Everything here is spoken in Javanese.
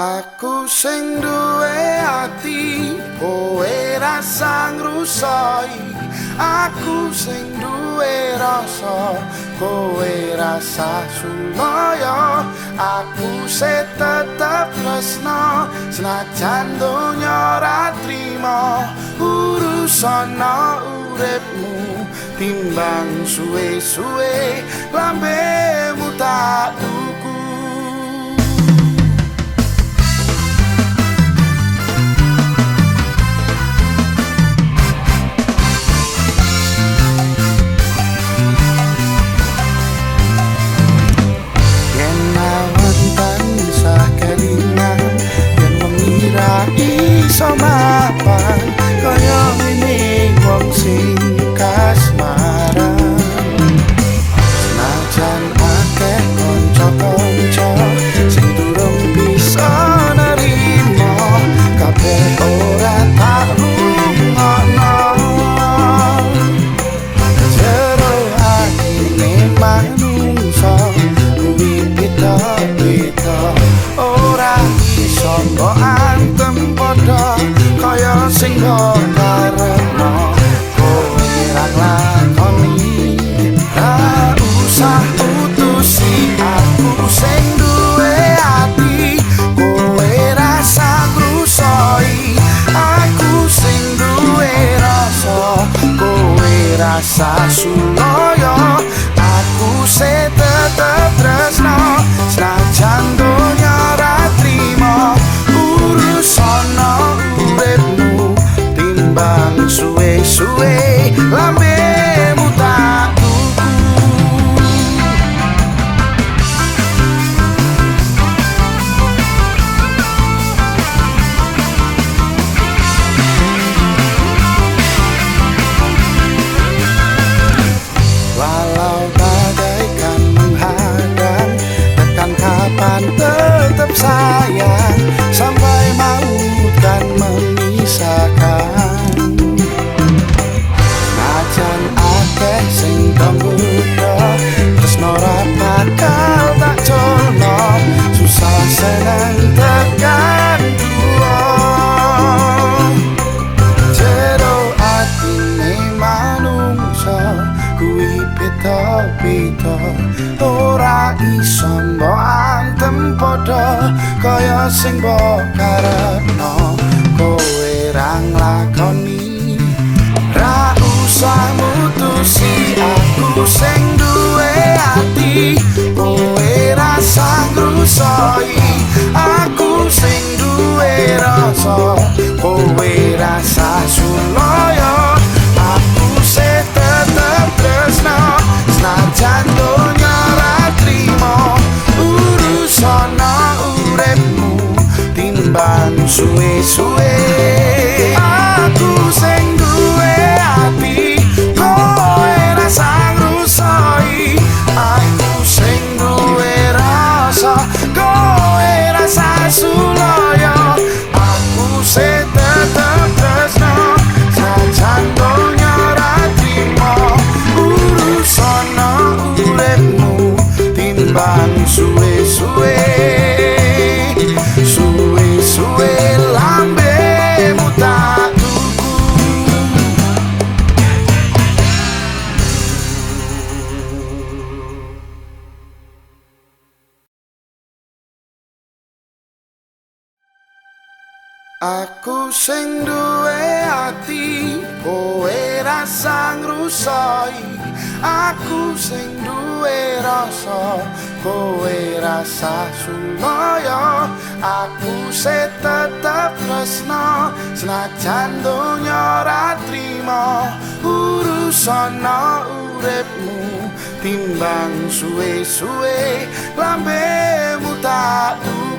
Aku sing duwe ati kowe rasa ngrusoi. Aku sing duwe rasa kowe rasa suloyo Aku se tetep tresno senajan donya ra trimo. Urusana uripmu timbang suwe-suwe lambemu manungsa kuwi beda-beda ora iso mbok antem padha kaya sing karepno kowe ra nglakoni ra usah utusi aku sing duwe ati kowe rasa ngrusoi aku sing duwe rasa kowe rasa suloyo sopan tetap sama kuwi beda-beda ora iso mbok antem padha kaya sing mbok suwe-suwe aku sing duwe ati kowe rasa ngrusoi aku sing duwe rasa kowe rasa suloyo aku tetep tresno sajan donya ra trimo urusana uripmu timbang Aku sing duwe ati kowe rasa ngrusoi. Aku sing duwe rasa kowe rasa suloyo Aku se tetep tresno senajan donya ra trimo urusana uripmu timbang suwe-suwe lambemu tak tuku